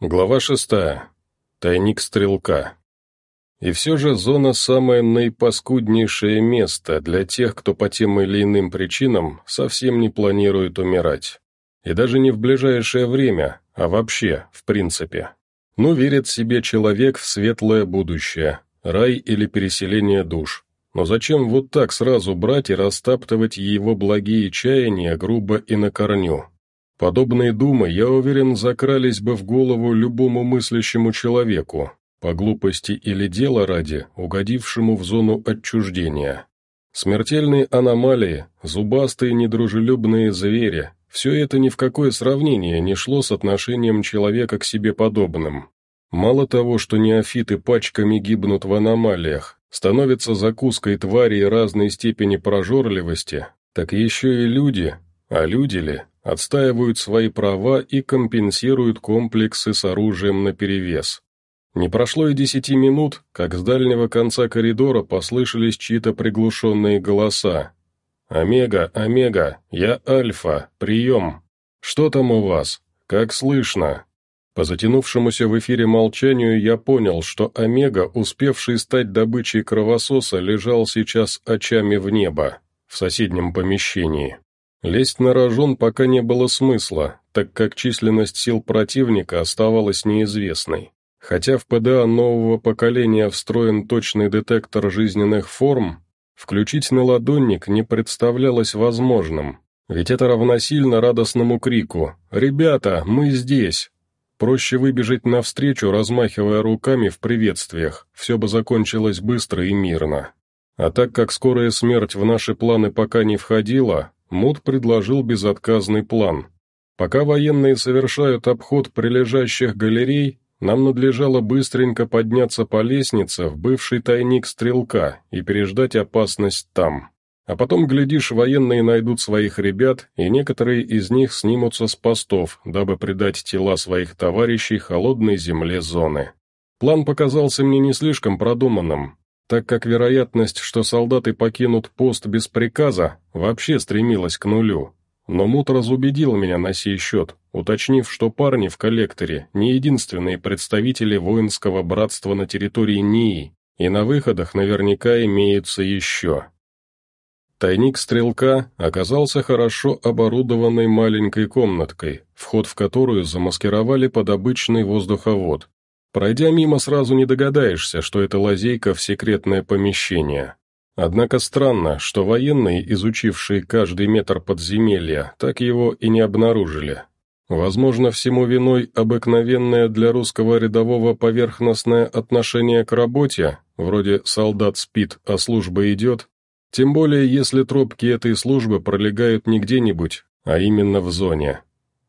Глава шестая. Тайник стрелка. И все же зона – самое наипаскуднейшее место для тех, кто по тем или иным причинам совсем не планирует умирать. И даже не в ближайшее время, а вообще, в принципе. Ну, верит себе человек в светлое будущее, рай или переселение душ. Но зачем вот так сразу брать и растаптывать его благие чаяния грубо и на корню? Подобные думы, я уверен, закрались бы в голову любому мыслящему человеку, по глупости или дела ради, угодившему в зону отчуждения. Смертельные аномалии, зубастые недружелюбные звери – все это ни в какое сравнение не шло с отношением человека к себе подобным. Мало того, что неофиты пачками гибнут в аномалиях, становятся закуской тварей разной степени прожорливости, так еще и люди, а люди ли, отстаивают свои права и компенсируют комплексы с оружием наперевес. Не прошло и десяти минут, как с дальнего конца коридора послышались чьи-то приглушенные голоса. «Омега, Омега, я Альфа, прием! Что там у вас? Как слышно?» По затянувшемуся в эфире молчанию я понял, что Омега, успевший стать добычей кровососа, лежал сейчас очами в небо, в соседнем помещении. Лезть на рожон пока не было смысла, так как численность сил противника оставалась неизвестной. Хотя в ПДА нового поколения встроен точный детектор жизненных форм, включить наладонник не представлялось возможным, ведь это равносильно радостному крику «Ребята, мы здесь!». Проще выбежать навстречу, размахивая руками в приветствиях, все бы закончилось быстро и мирно. А так как скорая смерть в наши планы пока не входила, Мут предложил безотказный план. Пока военные совершают обход прилежащих галерей, нам надлежало быстренько подняться по лестнице в бывший тайник стрелка и переждать опасность там. А потом, глядишь, военные найдут своих ребят, и некоторые из них снимутся с постов, дабы придать тела своих товарищей холодной земле зоны. План показался мне не слишком продуманным, так как вероятность, что солдаты покинут пост без приказа, вообще стремилась к нулю. Но Мут разубедил меня на сей счет, уточнив, что парни в коллекторе не единственные представители воинского братства на территории НИИ, и на выходах наверняка имеются еще. Тайник стрелка оказался хорошо оборудованной маленькой комнаткой, вход в которую замаскировали под обычный воздуховод, Пройдя мимо, сразу не догадаешься, что это лазейка в секретное помещение. Однако странно, что военные, изучившие каждый метр подземелья, так его и не обнаружили. Возможно, всему виной обыкновенное для русского рядового поверхностное отношение к работе, вроде «солдат спит, а служба идет», тем более если тропки этой службы пролегают не где-нибудь, а именно в зоне.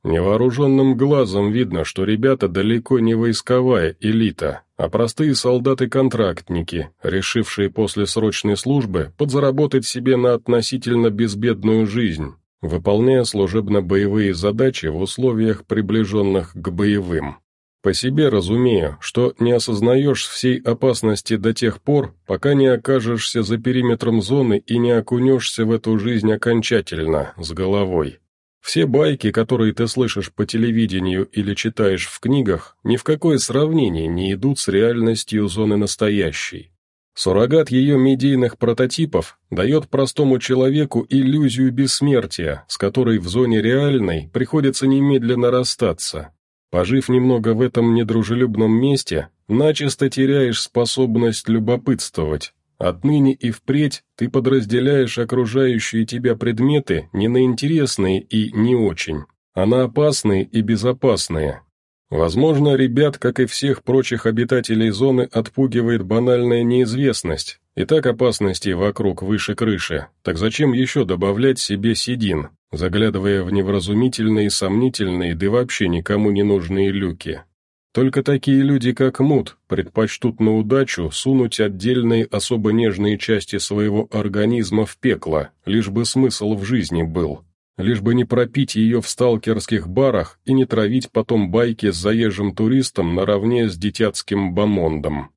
Невооруженным глазом видно, что ребята далеко не войсковая элита, а простые солдаты-контрактники, решившие после срочной службы подзаработать себе на относительно безбедную жизнь, выполняя служебно-боевые задачи в условиях, приближенных к боевым. По себе разумею, что не осознаешь всей опасности до тех пор, пока не окажешься за периметром зоны и не окунешься в эту жизнь окончательно, с головой. Все байки, которые ты слышишь по телевидению или читаешь в книгах, ни в какое сравнение не идут с реальностью зоны настоящей. Суррогат ее медийных прототипов дает простому человеку иллюзию бессмертия, с которой в зоне реальной приходится немедленно расстаться. Пожив немного в этом недружелюбном месте, начисто теряешь способность любопытствовать, Отныне и впредь ты подразделяешь окружающие тебя предметы не на интересные и не очень, а на опасные и безопасные. Возможно, ребят, как и всех прочих обитателей зоны, отпугивает банальная неизвестность, и так опасностей вокруг выше крыши, так зачем еще добавлять себе седин, заглядывая в невразумительные, сомнительные, да вообще никому не нужные люки? Только такие люди, как Мут, предпочтут на удачу сунуть отдельные особо нежные части своего организма в пекло, лишь бы смысл в жизни был, лишь бы не пропить ее в сталкерских барах и не травить потом байки с заезжим туристом наравне с детятским бомондом.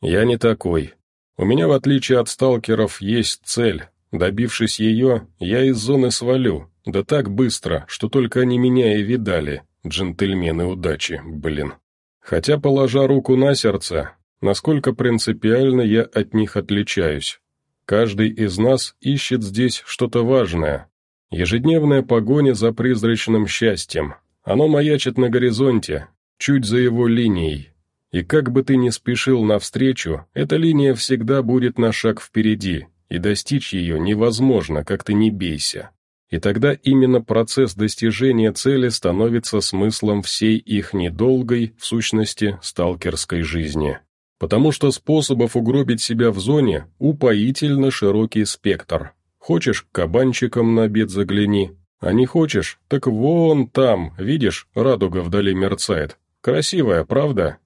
Я не такой. У меня, в отличие от сталкеров, есть цель. Добившись ее, я из зоны свалю, да так быстро, что только они меня и видали, джентльмены удачи, блин. Хотя, положа руку на сердце, насколько принципиально я от них отличаюсь. Каждый из нас ищет здесь что-то важное. Ежедневная погоня за призрачным счастьем. Оно маячит на горизонте, чуть за его линией. И как бы ты ни спешил навстречу, эта линия всегда будет на шаг впереди, и достичь ее невозможно, как ты не бейся. И тогда именно процесс достижения цели становится смыслом всей их недолгой, в сущности, сталкерской жизни. Потому что способов угробить себя в зоне упоительно широкий спектр. Хочешь, к кабанчикам на обед загляни, а не хочешь, так вон там, видишь, радуга вдали мерцает. Красивая, правда?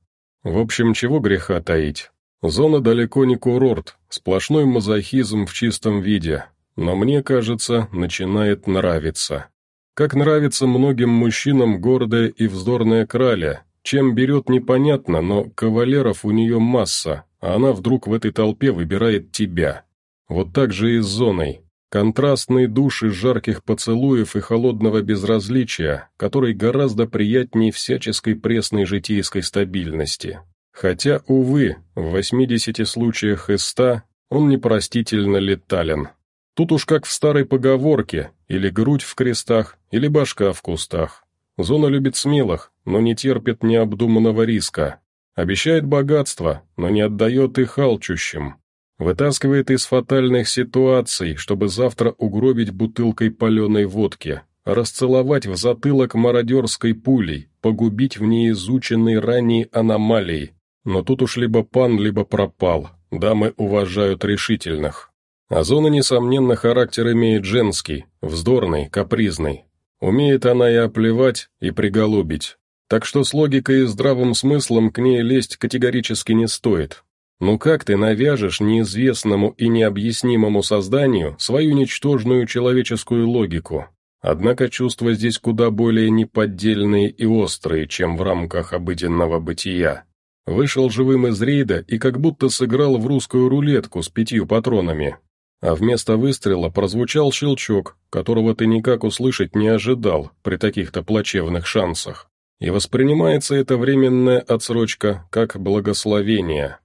В общем, чего греха таить. Зона далеко не курорт, сплошной мазохизм в чистом виде, но мне кажется, начинает нравиться. Как нравится многим мужчинам гордая и вздорная краля, чем берет непонятно, но кавалеров у нее масса, а она вдруг в этой толпе выбирает тебя. Вот так же и с зоной. Контрастные души жарких поцелуев и холодного безразличия, который гораздо приятнее всяческой пресной житейской стабильности. Хотя, увы, в 80 случаях из 100 он непростительно летален. Тут уж как в старой поговорке, или грудь в крестах, или башка в кустах. Зона любит смелых, но не терпит необдуманного риска. Обещает богатство, но не отдает их алчущим. Вытаскивает из фатальных ситуаций, чтобы завтра угробить бутылкой паленой водки, расцеловать в затылок мародерской пулей, погубить в неизученной ранее аномалии. Но тут уж либо пан, либо пропал. Дамы уважают решительных. А зона, несомненно, характер имеет женский, вздорный, капризный. Умеет она и оплевать, и приголубить. Так что с логикой и здравым смыслом к ней лезть категорически не стоит. Ну как ты навяжешь неизвестному и необъяснимому созданию свою ничтожную человеческую логику? Однако чувства здесь куда более неподдельные и острые, чем в рамках обыденного бытия. Вышел живым из рейда и как будто сыграл в русскую рулетку с пятью патронами, а вместо выстрела прозвучал щелчок, которого ты никак услышать не ожидал при таких-то плачевных шансах. И воспринимается эта временная отсрочка как благословение.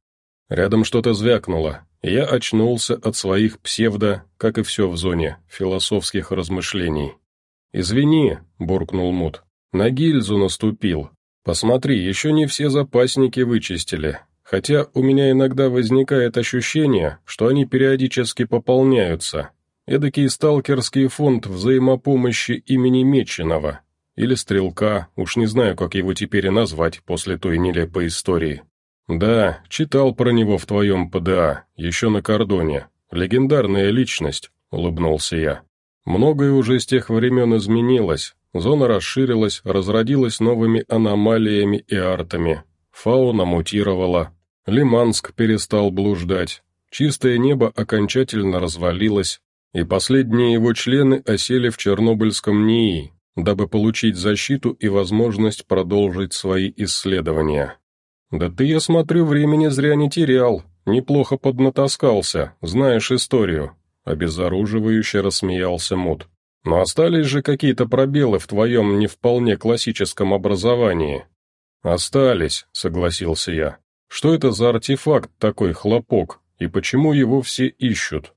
Рядом что-то звякнуло, и я очнулся от своих псевдо, как и все в зоне, философских размышлений. «Извини», — буркнул Мут, — «на гильзу наступил. Посмотри, еще не все запасники вычистили, хотя у меня иногда возникает ощущение, что они периодически пополняются. Эдакий сталкерский фонд взаимопомощи имени Меченого. Или Стрелка, уж не знаю, как его теперь назвать после той нелепой истории. Да, читал про него в твоем ПДА, еще на кордоне. Легендарная личность, улыбнулся я. Многое уже с тех времен изменилось, зона расширилась, разродилась новыми аномалиями и артами. Фауна мутировала, Лиманск перестал блуждать, чистое небо окончательно развалилось, и последние его члены осели в Чернобыльском НИИ, дабы получить защиту и возможность продолжить свои исследования. «Да ты, я смотрю, времени зря не терял, неплохо поднатаскался, знаешь историю», обезоруживающе рассмеялся Мут. «Но остались же какие-то пробелы в твоем не вполне классическом образовании». «Остались», — согласился я. Что это за артефакт такой хлопок, и почему его все ищут?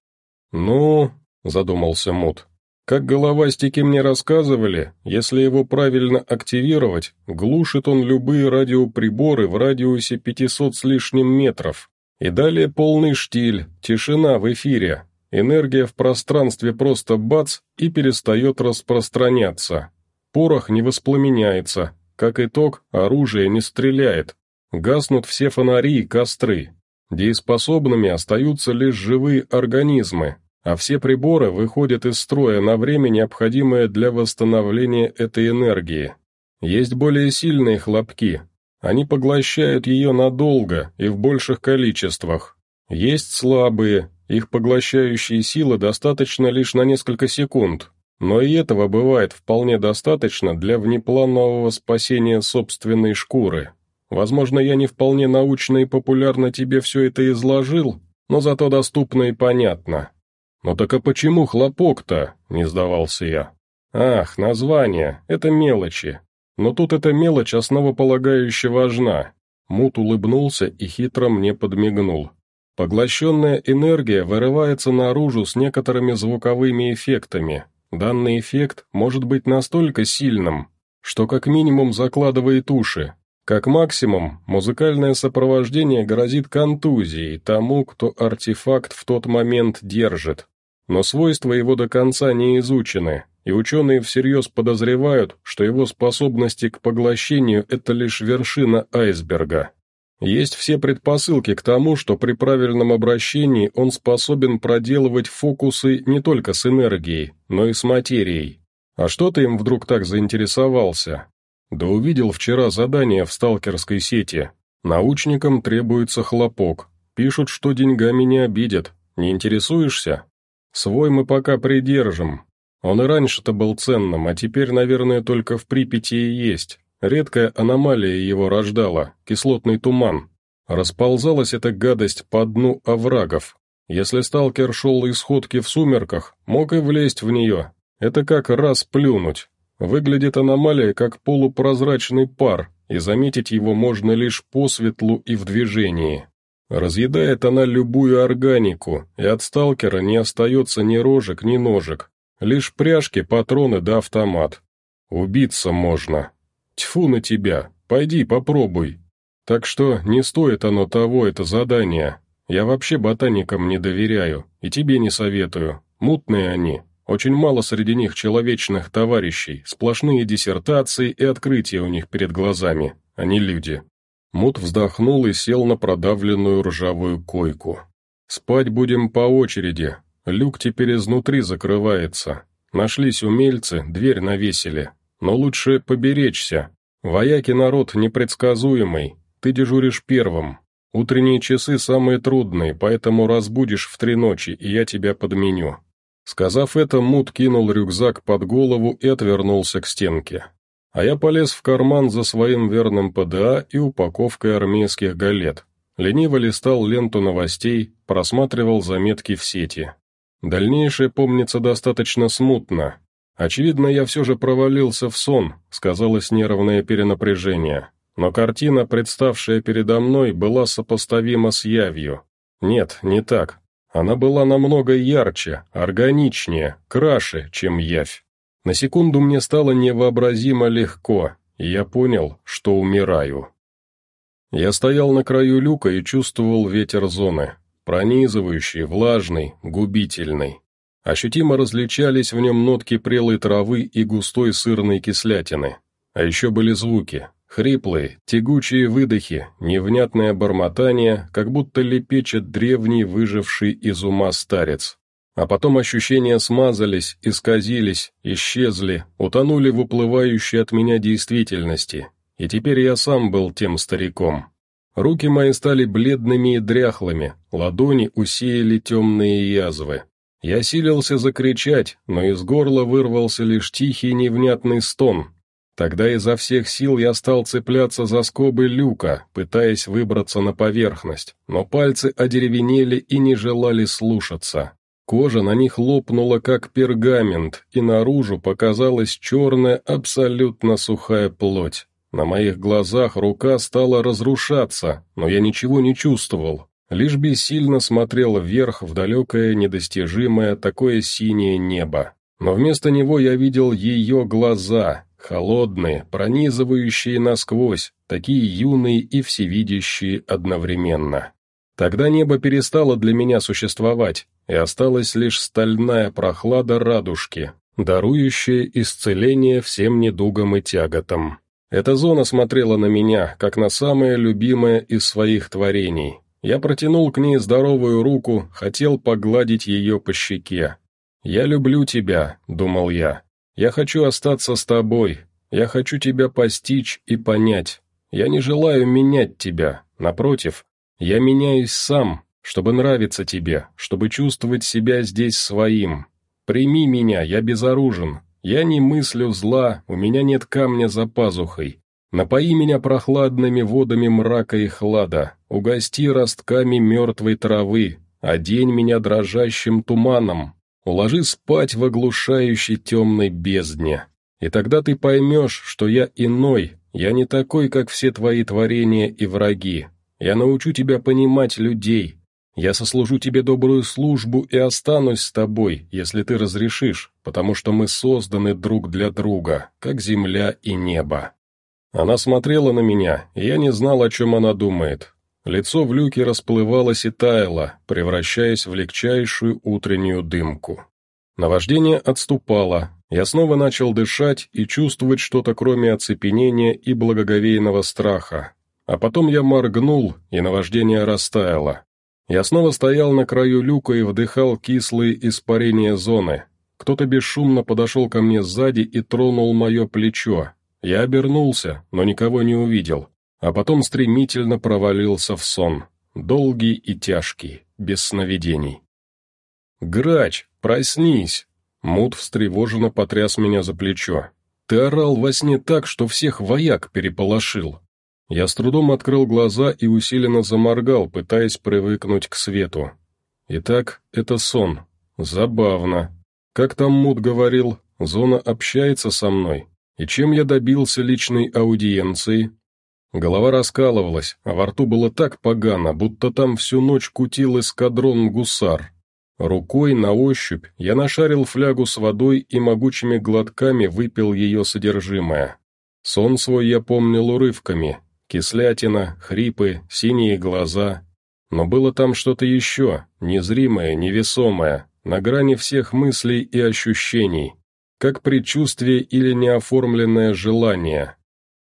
Ну, задумался Мут. Как головастики мне рассказывали, если его правильно активировать, глушит он любые радиоприборы в радиусе 500 с лишним метров. И далее полный штиль, тишина в эфире, энергия в пространстве просто бац и перестает распространяться. Порох не воспламеняется, как итог, оружие не стреляет, Гаснут все фонари и костры. Дееспособными остаются лишь живые организмы, а все приборы выходят из строя на время, необходимое для восстановления этой энергии. Есть более сильные хлопки. Они поглощают ее надолго и в больших количествах. Есть слабые, их поглощающие силы достаточно лишь на несколько секунд, но и этого бывает вполне достаточно для внепланового спасения собственной шкуры. Возможно, я не вполне научно и популярно тебе все это изложил, но зато доступно и понятно. «Ну так а почему хлопок-то?» — не сдавался я. «Ах, название, это мелочи. Но тут эта мелочь основополагающе важна. Мут улыбнулся и хитро мне подмигнул. Поглощенная энергия вырывается наружу с некоторыми звуковыми эффектами. Данный эффект может быть настолько сильным, что как минимум закладывает уши. Как максимум, музыкальное сопровождение грозит контузией тому, кто артефакт в тот момент держит. Но свойства его до конца не изучены, и ученые всерьез подозревают, что его способности к поглощению – это лишь вершина айсберга. Есть все предпосылки к тому, что при правильном обращении он способен проделывать фокусы не только с энергией, но и с материей. А что ты им вдруг так заинтересовался? Да увидел вчера задание в сталкерской сети. Научникам требуется хлопок. Пишут, что деньгами не обидят. Не интересуешься? Свой мы пока придержим, он и раньше-то был ценным, а теперь, наверное, только в Припяти и есть. Редкая аномалия его рождала, кислотный туман. Расползалась эта гадость по дну оврагов. Если сталкер шел из ходки в сумерках, мог и влезть в нее. Это как раз плюнуть. Выглядит аномалия как полупрозрачный пар, и заметить его можно лишь по светлу и в движении. Разъедает она любую органику, и от сталкера не остается ни рожек, ни ножек, Лишь пряжки, патроны да автомат. Убиться можно. Тьфу на тебя, пойди попробуй. Так что не стоит оно того, это задание. Я вообще ботаникам не доверяю, и тебе не советую. Мутные они. Очень мало среди них человечных товарищей, сплошные диссертации и открытия у них перед глазами, они люди. Мут вздохнул и сел на продавленную ржавую койку. «Спать будем по очереди, Люк теперь изнутри закрывается. Нашлись умельцы, дверь навесили. Но лучше поберечься. Вояки народ непредсказуемый. Ты дежуришь первым. Утренние часы самые трудные, поэтому разбудишь в три ночи, и я тебя подменю». Сказав это, Мут кинул рюкзак под голову и отвернулся к стенке. А я полез в карман за своим верным ПДА и упаковкой армейских галет. Лениво листал ленту новостей, просматривал заметки в сети. Дальнейшее помнится достаточно смутно. Очевидно, я все же провалился в сон, сказалось нервное перенапряжение. Но картина, представшая передо мной, была сопоставима с явью. Нет, не так. Она была намного ярче, органичнее, краше, чем явь. На секунду мне стало невообразимо легко, и я понял, что умираю. Я стоял на краю люка и чувствовал ветер зоны пронизывающий, влажный, губительный. Ощутимо различались в нем нотки прелой травы и густой сырной кислятины. А еще были звуки, хриплые, тягучие выдохи, невнятное бормотание, как будто лепечет древний выживший из ума старец. А потом ощущения смазались, исказились, исчезли, утонули в уплывающей от меня действительности, и теперь я сам был тем стариком. Руки мои стали бледными и дряхлыми, ладони усеяли темные язвы. Я силился закричать, но из горла вырвался лишь тихий невнятный стон. Тогда изо всех сил я стал цепляться за скобы люка, пытаясь выбраться на поверхность, но пальцы одеревенели и не желали слушаться. Кожа на них лопнула, как пергамент, и наружу показалась черная, абсолютно сухая плоть. На моих глазах рука стала разрушаться, но я ничего не чувствовал, лишь бессильно смотрел вверх в далекое, недостижимое, такое синее небо. Но вместо него я видел ее глаза, холодные, пронизывающие насквозь, такие юные и всевидящие одновременно. Тогда небо перестало для меня существовать, и осталась лишь стальная прохлада радужки, дарующая исцеление всем недугам и тяготам. Эта зона смотрела на меня, как на самое любимое из своих творений. Я протянул к ней здоровую руку, хотел погладить ее по щеке. «Я люблю тебя», — думал я. «Я хочу остаться с тобой. Я хочу тебя постичь и понять. Я не желаю менять тебя. Напротив, я меняюсь сам, чтобы нравиться тебе, чтобы чувствовать себя здесь своим. Прими меня, я безоружен, я не мыслю зла, у меня нет камня за пазухой. Напои меня прохладными водами мрака и хлада, угости ростками мертвой травы, одень меня дрожащим туманом, уложи спать в оглушающей темной бездне. И тогда ты поймешь, что я иной, я не такой, как все твои творения и враги. Я научу тебя понимать людей. Я сослужу тебе добрую службу и останусь с тобой, если ты разрешишь, потому что мы созданы друг для друга, как земля и небо». Она смотрела на меня, и я не знал, о чем она думает. Лицо в люке расплывалось и таяло, превращаясь в легчайшую утреннюю дымку. Наваждение отступало, я снова начал дышать и чувствовать что-то кроме оцепенения и благоговейного страха. А потом я моргнул, и наваждение растаяло. Я снова стоял на краю люка и вдыхал кислые испарения зоны. Кто-то бесшумно подошел ко мне сзади и тронул мое плечо. Я обернулся, но никого не увидел, а потом стремительно провалился в сон, долгий и тяжкий, без сновидений. «Грач, проснись!» Мут встревоженно потряс меня за плечо. «Ты орал во сне так, что всех вояк переполошил». Я с трудом открыл глаза и усиленно заморгал, пытаясь привыкнуть к свету. Итак, это сон. Забавно. Как там Мут говорил, зона общается со мной. И чем я добился личной аудиенции? Голова раскалывалась, а во рту было так погано, будто там всю ночь кутил эскадрон гусар. Рукой на ощупь я нашарил флягу с водой и могучими глотками выпил ее содержимое. Сон свой я помнил урывками. Кислятина, хрипы, синие глаза. Но было там что-то еще, незримое, невесомое, на грани всех мыслей и ощущений, как предчувствие или неоформленное желание.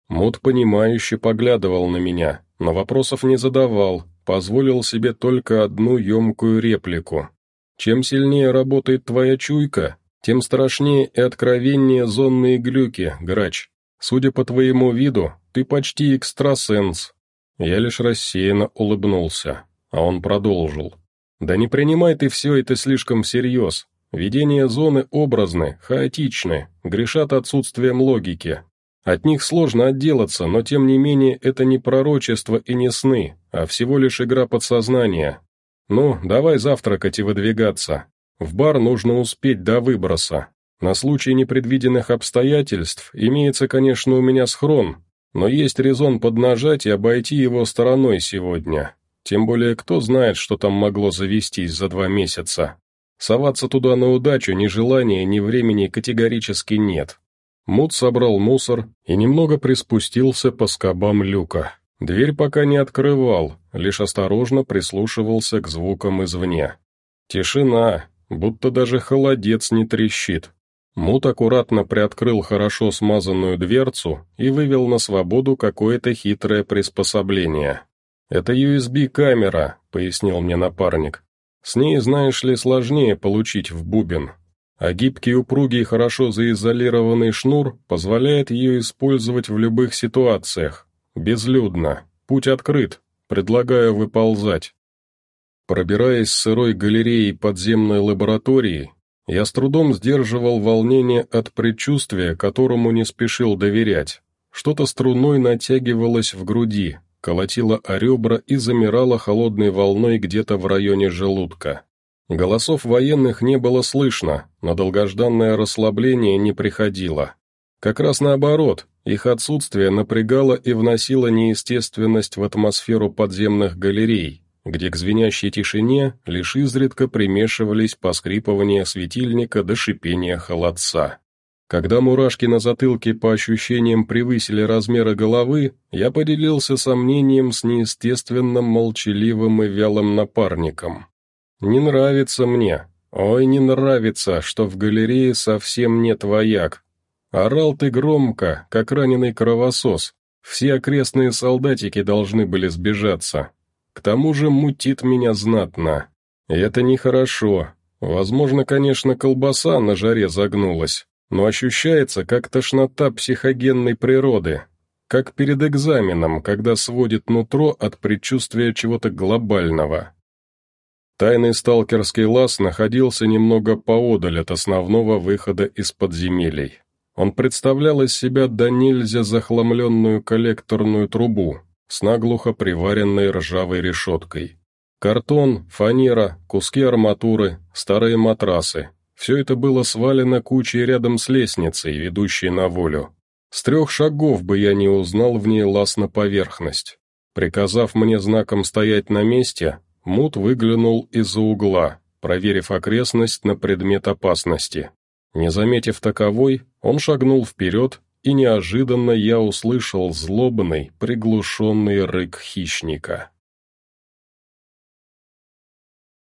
Мут понимающе поглядывал на меня, но вопросов не задавал, позволил себе только одну емкую реплику. Чем сильнее работает твоя чуйка, тем страшнее и откровеннее зонные глюки, грач. Судя по твоему виду, ты почти экстрасенс». Я лишь рассеянно улыбнулся, а он продолжил. «Да не принимай ты все это слишком всерьез. Видения зоны образны, хаотичны, грешат отсутствием логики. От них сложно отделаться, но тем не менее это не пророчество и не сны, а всего лишь игра подсознания, «Ну, давай завтракать и выдвигаться. В бар нужно успеть до выброса. На случай непредвиденных обстоятельств имеется, конечно, у меня схрон, но есть резон поднажать и обойти его стороной сегодня. Тем более, кто знает, что там могло завестись за два месяца. Соваться туда на удачу ни желания, ни времени категорически нет». Мут собрал мусор и немного приспустился по скобам люка. Дверь пока не открывал, лишь осторожно прислушивался к звукам извне. Тишина, будто даже холодец не трещит. Мут аккуратно приоткрыл хорошо смазанную дверцу и вывел на свободу какое-то хитрое приспособление. «Это USB-камера», — пояснил мне напарник. «С ней, знаешь ли, сложнее получить в бубен. А гибкий, упругий, хорошо заизолированный шнур позволяет ее использовать в любых ситуациях, Безлюдно. Путь открыт. Предлагаю выползать. Пробираясь сырой галереей подземной лаборатории, я с трудом сдерживал волнение от предчувствия, которому не спешил доверять. Что-то струной натягивалось в груди, колотило о ребра и замирало холодной волной где-то в районе желудка. Голосов военных не было слышно, но долгожданное расслабление не приходило. Как раз наоборот, их отсутствие напрягало и вносило неестественность в атмосферу подземных галерей, где к звенящей тишине лишь изредка примешивались поскрипывания светильника до шипения холодца. Когда мурашки на затылке по ощущениям превысили размеры головы, я поделился сомнением с неестественным молчаливым и вялым напарником. «Не нравится мне, ой, не нравится, что в галерее совсем нет вояк, Орал ты громко, как раненый кровосос. Все окрестные солдатики должны были сбежаться. К тому же мутит меня знатно. И это нехорошо. Возможно, конечно, колбаса на жаре загнулась, но ощущается как тошнота психогенной природы, как перед экзаменом, когда сводит нутро от предчувствия чего-то глобального. Тайный сталкерский лаз находился немного поодаль от основного выхода из подземелий. Он представлял из себя до нельзя захламленную коллекторную трубу с наглухо приваренной ржавой решеткой. Картон, фанера, куски арматуры, старые матрасы – все это было свалено кучей рядом с лестницей, ведущей на волю. С трех шагов бы я не узнал в ней лаз на поверхность. Приказав мне знаком стоять на месте, Мут выглянул из-за угла, проверив окрестность на предмет опасности. Не заметив таковой, он шагнул вперед, и неожиданно я услышал злобный, приглушенный рык хищника.